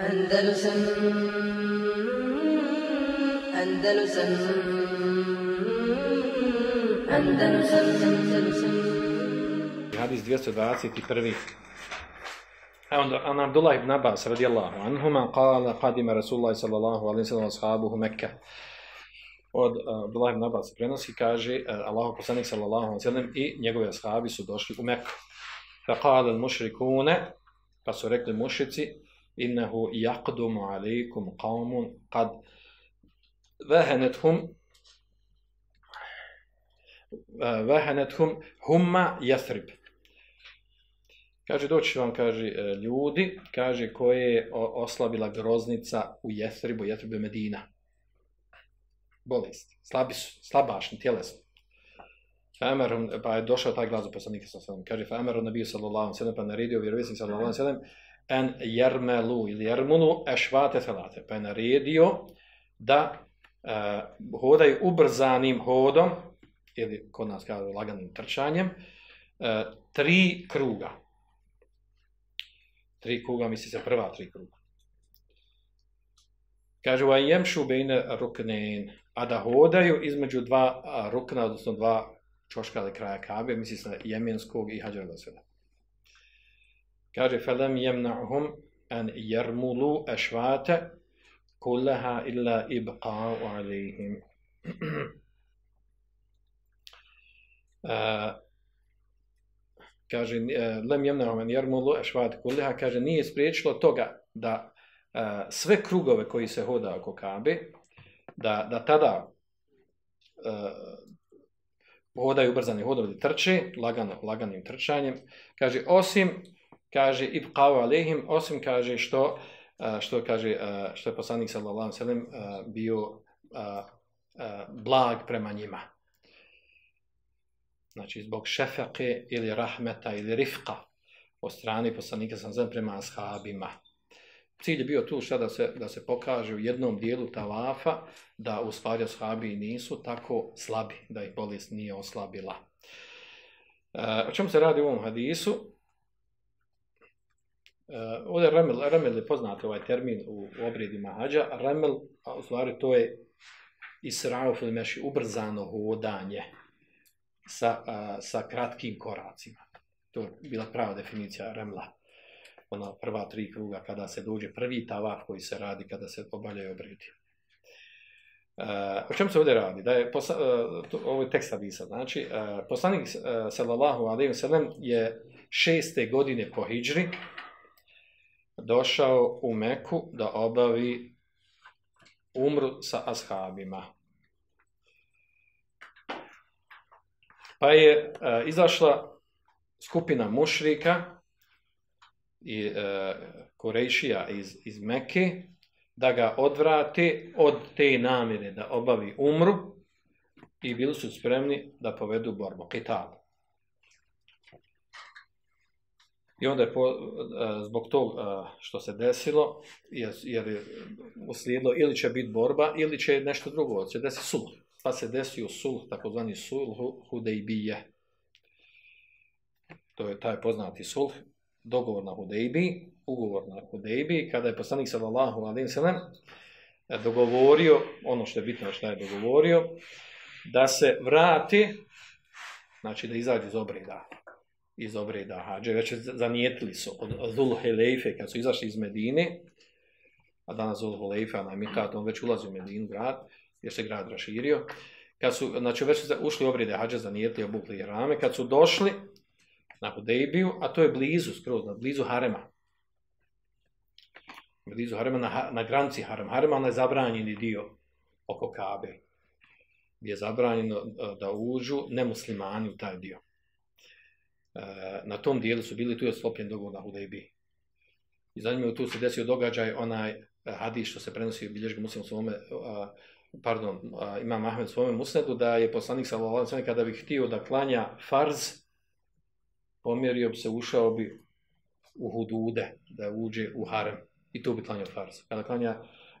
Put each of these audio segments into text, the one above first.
Andalusam Andalusam Andalusam Andalusam Hadis 221. A e onda An Abdullah ibn Abbas radijallahu anhuma kala qadima Rasulullah sallallahu alaihi sallam ashabuhu Mekka od e, Abdullah ibn Abbas prenosi, kaže e, Allahu poslanik sallallahu alaihi sallam i njegovi ashabi su došli u Mekku. Fa qala al-mushrikuna, pa su rekli mušici, innahu yaqdumu alaykum qaumun qad vehenethum vehenethum humma jasrib. Kaže, doći vam, kaže, ljudi, kaže, koje je oslabila groznica u Jethribu, Jethribu Medina. Bolest, slabi su, slabašni, tjelesni. Famerom, pa je došao taj glas u poslanika sa sallam. Kaže, Famerom nabiju sallallahu sallam, pa naredio vjerovisnik sallallahu sallam, en jermelu ili jermunu ešvate felate. Pa je naredio da e, hodaju ubrzanim hodom, ili kod nas kaže laganim trčanjem, e, tri kruga tri kruga, misli se prva tri kruga. Kaže, va jemšu bejne ruknen, a da hodaju između dva rukna, odnosno dva čoška ili kraja kabe, misli se jemenskog i hađara sveda. Kaže, felem jemna'hum an jermulu ešvate kullaha illa ibqa'u alihim. uh, kaže e, lem jemnahum man yarmulu ashwat kullaha kaže nije spriječilo toga da uh, sve krugove koji se hoda oko Kabe da da tada uh, hodaju ubrzani hodovi trče lagano laganim trčanjem kaže osim kaže ibqau alehim osim kaže što što kaže što je poslanik sallallahu alejhi ve sellem bio blag prema njima znači zbog šefake ili rahmeta ili rifqa od strane poslanika sam zem prema ashabima. Cilj je bio tu šta da se, da se pokaže u jednom dijelu tavafa da u stvari ashabi nisu tako slabi, da ih bolest nije oslabila. E, o čemu se radi u ovom hadisu? E, ovdje remel, remel je poznat ovaj termin u, u obredima hađa. Remel, a u stvari to je israuf ili meši ubrzano hodanje sa, a, sa kratkim koracima. To je bila prava definicija remla. Ona prva tri kruga kada se dođe prvi tavaf koji se radi kada se obaljaju obredi. Uh, o čemu se ovdje radi? Da je posla, uh, to, ovo je tekst Hadisa. Znači, uh, poslanik uh, sallallahu alaihi wa sallam je šeste godine po hijđri došao u Meku da obavi umru sa ashabima. Pa je e, izašla skupina mušrika i e, Korejšija iz, iz Mekke da ga odvrate od te namjere da obavi umru i bili su spremni da povedu borbu, kitabu. I onda je po, eh, zbog tog eh, što se desilo, jer, jer je uslijedilo ili će biti borba ili će nešto drugo, će desiti sulh pa se desio sulh, takozvani sulh Hudejbije. To je taj poznati sulh, dogovor na Hudejbi, ugovor na Hudejbi, kada je poslanik sallallahu alaihi sallam dogovorio, ono što je bitno što je dogovorio, da se vrati, znači da izađe iz obreda, iz obreda hađe, već zanijetili su od Zulhelejfe kad su izašli iz Medine, a danas Zulhelejfe, a najmikat, on već ulazi u Medinu grad, jer se grad raširio. Kad su, znači, već su ušli obrede hađa zanijetili, obukli i rame, kad su došli na Hudejbiju, a to je blizu, skroz, na blizu Harema. Blizu Harema, na, na granci Harema. Harema je zabranjeni dio oko Kabe, gdje je zabranjeno e, da uđu nemuslimani u taj dio. E, na tom dijelu su bili, tu je sklopljen dogovor na Hudejbi. I zanimljivo, tu se desio događaj, onaj e, hadis što se prenosi u bilježku muslimu svome, e, pardon, ima Mahmed svome musnedu, da je poslanik sallallahu alejhi kada bi htio da klanja farz, pomjerio bi se, ušao bi u hudude, da uđe u harem i tu bi klanjao farz. Kada klanja,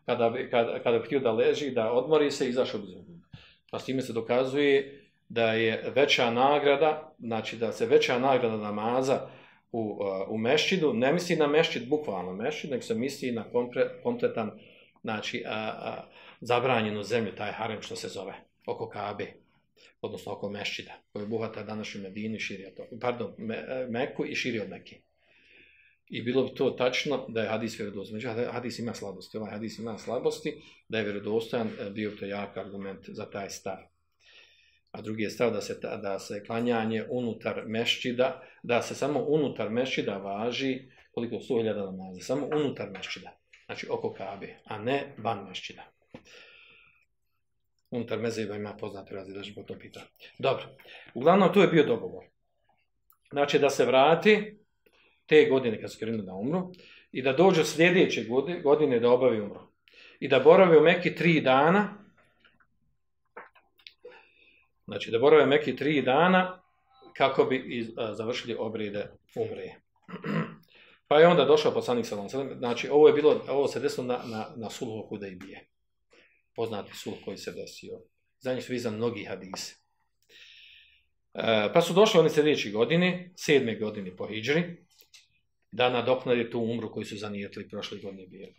kada bi, kada, kada bi htio da leži, da odmori se, izašao bi iz hudude. Pa s time se dokazuje da je veća nagrada, znači da se veća nagrada namaza u, uh, u mešćidu, ne misli na mešćid, bukvalno mešćid, nego se misli na kompre, kompletan, znači, a, a, zabranjenu zemlju, taj harem što se zove, oko Kabe, odnosno oko mešćida, koji buhata današnju Medinu i širi od pardon, me, e, Meku i širi od Mekke. I bilo bi to tačno da je hadis vjerodostojan. Međutim, hadis ima slabosti. Ovaj hadis ima slabosti, da je vjerodostojan, e, bio to jak argument za taj stav. A drugi je stav da se, da se klanjanje unutar mešćida, da se samo unutar mešćida važi koliko 100.000 namaza. Samo unutar mešćida. Znači oko kabe, a ne van mešćida. Unutar mezeba ima poznate razli, da po to pita. Dobro. Uglavnom, to je bio dogovor. Znači, da se vrati, te godine kad su krenuli da umru i da dođu sljedeće godine da obavi umru. I da boravi u Meki tri dana, znači da borave Meki tri dana kako bi iz, a, završili obrede umre. Pa je onda došao poslanik sa Lancelem, znači ovo je bilo, ovo se desilo na, na, na sulhu Hudejbije. Poznati sulh koji se desio. Za njih su vizan mnogi hadise. E, pa su došli oni sljedeći godini, sedme godini po Hidžri, da nadoknade tu umru koji su zanijetili prošle godine bili.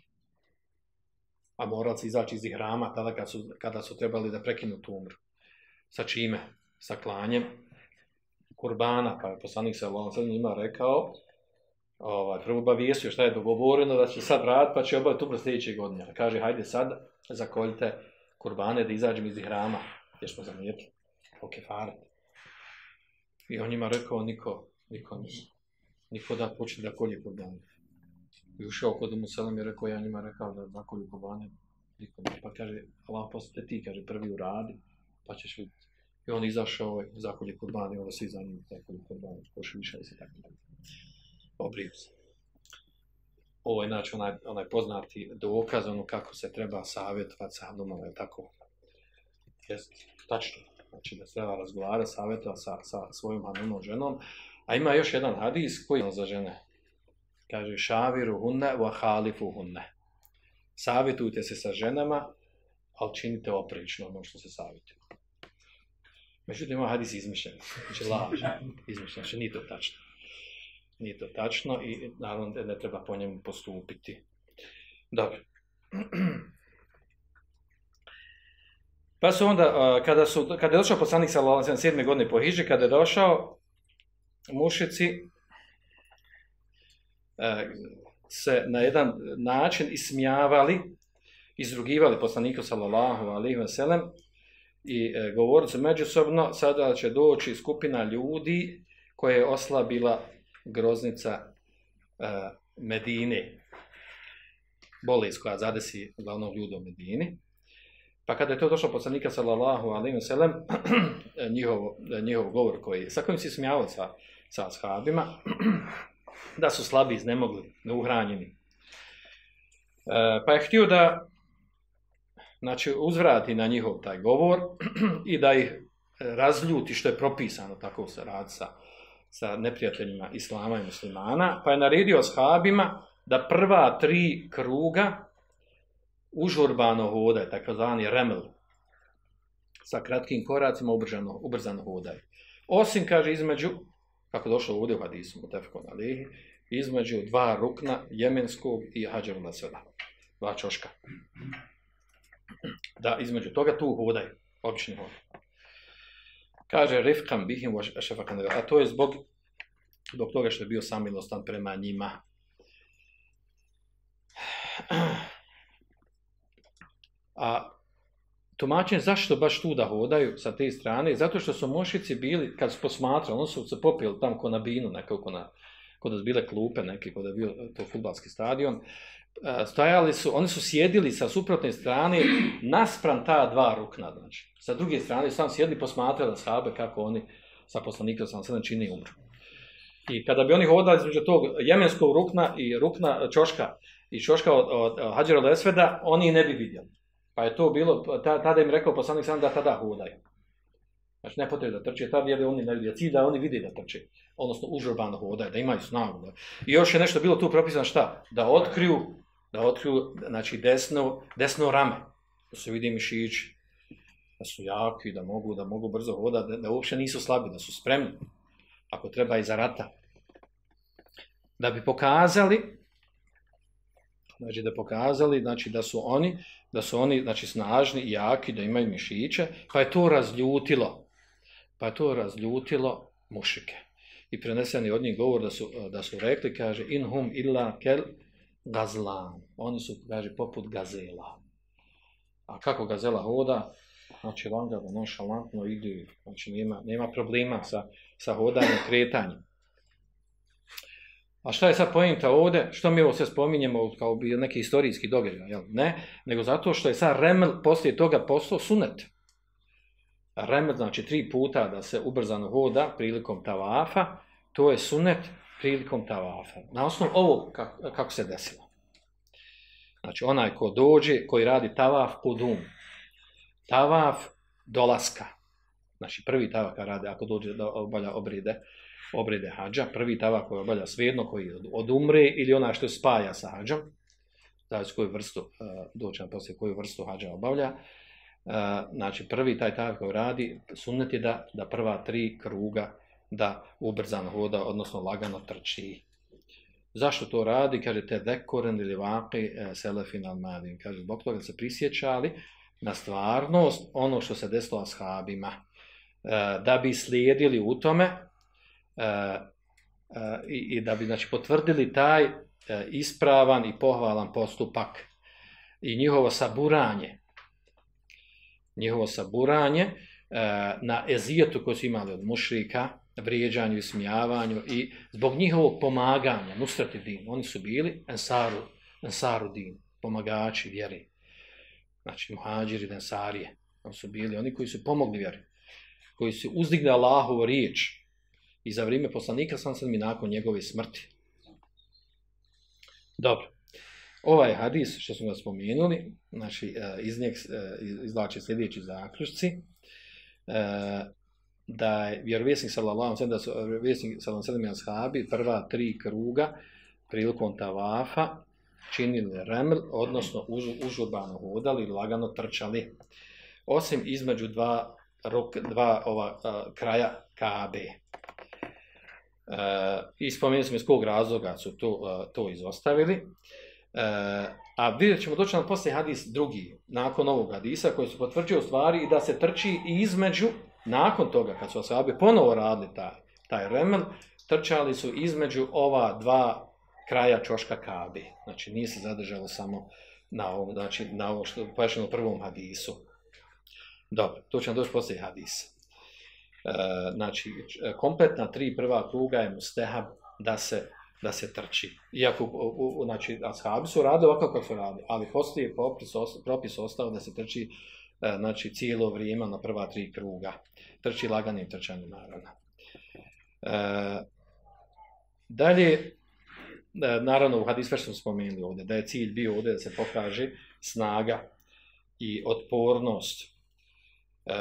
A morali se izaći iz hrama tada kad su, kada su trebali da prekinu tu umru. Sa čime? Sa klanjem kurbana, pa je poslanik se Allahom sad njima rekao, ovaj, prvo obavijesio šta je dogovoreno, da će sad rad, pa će obaviti upravo sljedeće godine. Kaže, hajde sad, zakoljite kurbane da izađemo iz hrama, jer smo zamijetili, o faret. I on njima rekao, niko, niko nije niko da počne da kolje kurbane. I ušao kod mu selam i rekao, ja njima rekao da zakolju kurbane. Niko nije. Pa kaže, Allah poslije ti, kaže, prvi uradi, pa ćeš vidjeti. I on izašao, ovaj zakolje kurbane, onda svi za njim zakolje kurbane, koši više se tako. Obriju pa se. Ovo je znači onaj, onaj poznati dokaz, ono kako se treba savjetovati sa domom, je tako? Jest, tačno. Znači da se treba razgovara, savjetovati sa, sa svojom hanunom ženom, A ima još jedan hadis koji je za žene. Kaže, šaviru hunne wa halifu hunne. Savjetujte se sa ženama, ali činite oprično ono što se savjetuje. Međutim, ima hadis izmišljen. Znači, laž. Izmišljen. Znači, nije to tačno. Nije to tačno i naravno ne treba po njemu postupiti. Dobro. Pa su onda, kada, su, kada je došao poslanik sa 7. godine po Hiži, kada je došao, mušici e, se na jedan način ismijavali, izrugivali poslaniku sallallahu alaihi wa sellem i e, govorili su međusobno, sada će doći skupina ljudi koje je oslabila groznica e, Medine, bolest koja zadesi uglavnom ljudi u Medini. Pa kada je to došlo poslanika sallallahu alaihi wa sellem njihov, njihov govor koji, sa kojim se smijao sa, sa ashabima, da su slabi, iznemogli, neuhranjeni. E, pa je htio da znači, uzvrati na njihov taj govor i da ih e, razljuti što je propisano tako se rad sa, sa neprijateljima islama i muslimana, pa je naredio ashabima da prva tri kruga užurbano hodaj, takozvani remel, sa kratkim koracima ubrzano, ubrzano hodaj. Osim, kaže, između kako došlo ovdje u hadisu Mutefkon Alihi, između dva rukna jemenskog i hađaru na sveda. Dva čoška. Da, između toga tu hodaju, obični hodaju. Kaže, rifkam bihim šefakan a to je zbog, zbog toga što je bio samilostan prema njima. A tumačenje zašto baš tu da hodaju sa te strane, zato što su mošici bili, kad su posmatrali, oni su se popili tam ko na binu, nekako na, kod su bile klupe neki, kod je bio to futbalski stadion, E, stajali su, oni su sjedili sa suprotne strane naspram ta dva rukna, znači. Sa druge strane, sam sjedili posmatrali sahabe kako oni sa poslanikom sam sada čini umru. I kada bi oni hodali između tog jemenskog rukna i rukna čoška i čoška od, od, od Hadžera Lesveda, oni ne bi vidjeli. Pa je to bilo, tada im rekao poslanik sam da tada hodaju. Znači ne potrebno da trče, tada je oni ne vidi, cilj da oni vide da trče, odnosno užurbano hodaju, da imaju snagu. Da. I još je nešto bilo tu propisano šta? Da otkriju, da otkriju, znači desno, desno rame, da se vidi mišići, da su jaki, da mogu, da mogu brzo hodati, da, da uopće nisu slabi, da su spremni, ako treba i za rata. da bi pokazali znači da pokazali znači da su oni da su oni znači snažni i jaki da imaju mišiće pa je to razljutilo pa je to razljutilo mušike i preneseni od njih govor da su da su rekli kaže in hum illa kel gazlan oni su kaže poput gazela a kako gazela hoda znači langa nonšalantno ide znači nema nema problema sa sa hodanjem kretanjem A šta je sad pojenta ovdje? Što mi ovo sve spominjemo kao bi neki istorijski događaj? Jel? Ne, nego zato što je sad remel poslije toga postao sunet remet, znači tri puta da se ubrzano hoda prilikom tavafa, to je sunet prilikom tavafa. Na osnovu ovog kako, kako se desilo. Znači onaj ko dođe, koji radi tavaf kudum. Tavaf dolaska. Znači prvi tavaf kada radi, ako dođe da obalja obride, obrede hađa, prvi tavaf koji obavlja svejedno, koji od umre ili ona što spaja sa hađom, znači koju vrstu, eh, uh, doći na poslije koju vrstu hađa obavlja, a, znači prvi taj tava koji radi, sunnet je da, da prva tri kruga da ubrzano hoda, odnosno lagano trči. Zašto to radi? Kaže, te dekoren ili vaki e, selefin al madin. Kaže, zbog toga se prisjećali na stvarnost ono što se desilo ashabima. E, da bi slijedili u tome, e, e, i, i da bi znači potvrdili taj e, ispravan i pohvalan postupak i njihovo saburanje njihovo saburanje e, na ezijetu koju su imali od mušrika vrijeđanju i smijavanju i zbog njihovog pomaganja nusrati din, oni su bili ensaru, ensaru din, pomagači vjeri znači muhađiri, ensarije oni su bili oni koji su pomogli vjeri koji su uzdigli Allahovu riječ i za vrijeme poslanika sam sam i nakon njegove smrti. Dobro. Ovaj hadis, što smo ga spomenuli, znači, e, iz njeg e, izlači sljedeći zaključci, e, da je vjerovjesnik sallallahu sallam, da su vjerovjesnik sallallahu sallam ashabi prva tri kruga prilikom tavafa činili reml, odnosno uz, užurbano hodali ili lagano trčali, osim između dva, rok, dva ova, kraja Kabe. I spomenuli smo iz kog razloga su to, a, to izostavili. E, a vidjet ćemo doći nam poslije hadis drugi, nakon ovog hadisa, koji su potvrđio u stvari i da se trči i između, nakon toga, kad su osabi ponovo radili taj, taj remen, trčali su između ova dva kraja čoška kabe. Znači nije se zadržalo samo na ovom, znači, na ovom što je prvom hadisu. Dobro, to će nam doći poslije hadisa. E, znači kompletna tri prva kruga je mustehab da se da se trči. Iako u, u, znači ashabi su radili ovako kako su radili, ali postoji propis, propis ostao da se trči e, znači cijelo vrijeme na prva tri kruga. Trči laganim trčanjem naravno. E, dalje e, naravno u hadis smo spomenuli ovdje da je cilj bio ovdje da se pokaže snaga i otpornost e,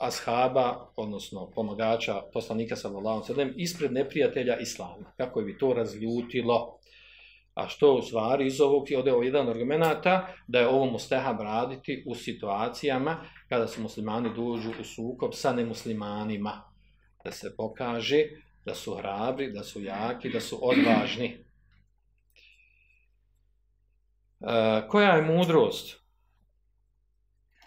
ashaba, odnosno pomagača poslanika sallallahu alejhi ve sellem ispred neprijatelja islama. Kako bi to razljutilo? A što u stvari iz ovog je odeo jedan argumenta da je ovo mustahab raditi u situacijama kada su muslimani dođu u sukob sa nemuslimanima. Da se pokaže da su hrabri, da su jaki, da su odvažni. E, koja je mudrost?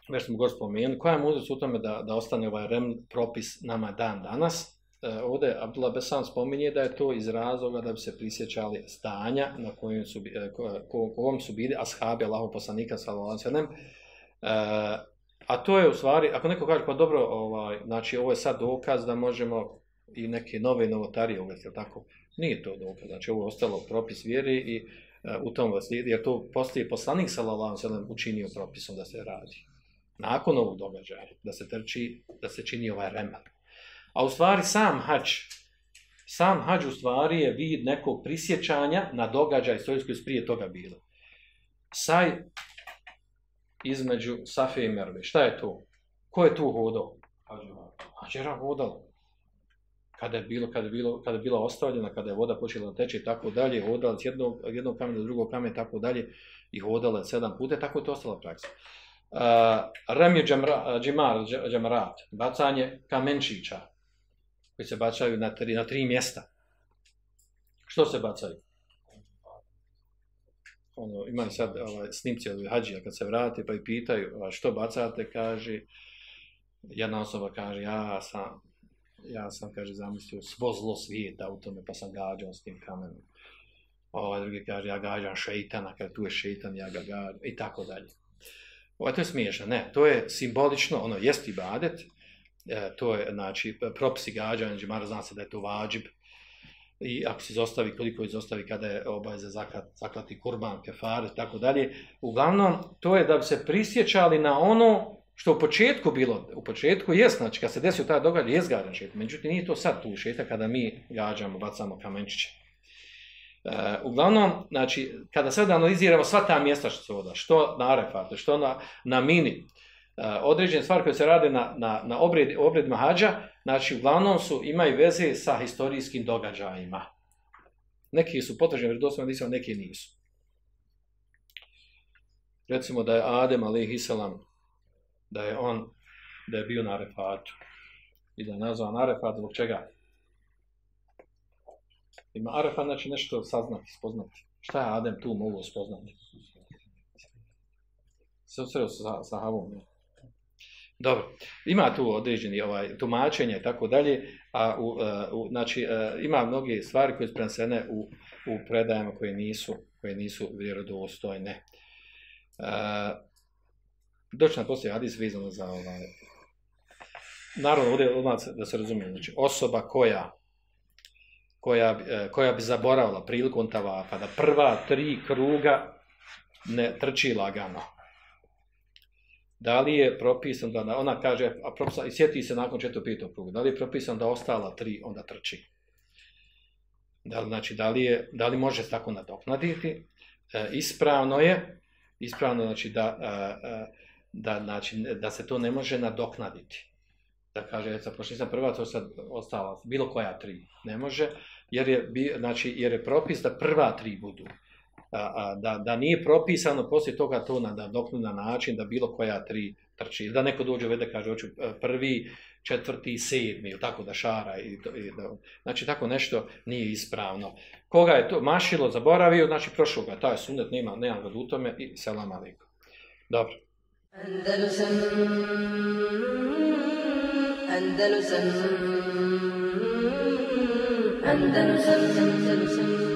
Već smo gore spomenuli, koja je mudrost u tome da, da ostane ovaj rem propis nama dan danas? E, ovdje Abdullah Besan spominje da je to iz razloga da bi se prisjećali stanja na kojim su, e, ko, ko, su bili ashabi Allahov poslanika sallallahu alejhi e, a to je u stvari, ako neko kaže pa dobro, ovaj, znači ovo je sad dokaz da možemo i neke nove novotarije uvesti, tako? Nije to dokaz, znači ovo je ostalo propis vjeri i uh, u tom vas jer to poslije poslanik sallallahu alejhi ve sellem učinio propisom da se radi nakon ovog događaja, da se trči, da se čini ovaj remel. A u stvari sam hač, sam hađ u stvari je vid nekog prisjećanja na događaj istorijski koji prije toga bilo. Saj između Safe i Merve. Šta je to? Ko je tu hodao? Hađera hodala. Kada je bilo, kada je bilo, kada je bila ostavljena, kada je voda počela teći i tako dalje, hodala s jednog, jednog kamena do drugog kamena tako dalje i hodala sedam puta, tako je to ostala praksa Eh, uh, remi eh, džemar, džemrat, bacanje kamenčića, koji se bacaju na tri, na tri mjesta. Što se bacaju? Ono, imam sad ovaj, snimci od hađija kad se vrati pa i pitaju a što bacate, kaže, jedna osoba kaže, ja sam, ja sam, kaže, zamislio svo zlo svijeta u tome, pa sam gađao s tim kamenom. Ovaj drugi kaže, ja gađam šeitana, kad tu je šeitan, ja ga gađam, i tako dalje. Ovo to je smiješno, ne, to je simbolično, ono, jest ibadet, e, to je, znači, propisi gađanja, znači, džemara zna se da je to vađib, i ako se izostavi, koliko izostavi kada je ovaj, obaveza zaklat, zaklati kurban, kefar, tako dalje. Uglavnom, to je da bi se prisjećali na ono što u početku bilo, u početku je, znači, kad se desio taj događaj, je zgađan šetak, međutim, nije to sad tu šetak kada mi gađamo, bacamo kamenčiće. Uh, uglavnom, znači, kada sad analiziramo sva ta mjesta što se voda, što na Arefatu, što na, na Mini, e, određene stvari koje se rade na, na, na obred, obred Mahađa, znači, uglavnom su, imaju veze sa historijskim događajima. Neki su potvrđeni vredoslovno nisam, neki nisu. Recimo da je Adem, alaihi salam, da je on, da je bio na Arefatu. I da je nazvan Arefat, zbog čega? Ima Arefat, znači nešto saznati, spoznati. Šta je Adem tu mogu spoznati? Se osreo sa, sahavom. Dobro, ima tu određeni ovaj, tumačenje i tako dalje, a u, e, u, znači, e, ima mnoge stvari koje su prenesene u, u predajama koje nisu, koje nisu vjerodostojne. Uh, Doći na poslije hadis vezano za ovaj... Naravno, ovdje odmah da se razumije, znači osoba koja koja, e, koja bi zaboravila prilikom tavafa da prva tri kruga ne trči lagano. Da li je propisan da ona kaže, a propisan, i sjeti se nakon četvrtog petog kruga, da li je propisan da ostala tri onda trči? Da li, znači, da li, je, da li može tako nadoknaditi? E, ispravno je, ispravno znači da, e, e, da, znači, da se to ne može nadoknaditi. Da kaže, sa pošto nisam prva, to sad ostala, bilo koja tri. Ne može, jer je, znači, jer je propis da prva tri budu. A, a, da, da nije propisano poslije toga to na nadoknu na način da bilo koja tri trči. Da neko dođe vede, kaže, hoću e, prvi, četvrti, sedmi, ili tako da šara. I, i da, znači, tako nešto nije ispravno. Koga je to mašilo, zaboravio, znači, prošao ga, taj sunet, nema, nema ga u tome i selam alikum. Dobro. Andalusam Andalusam Andalusam Andalusam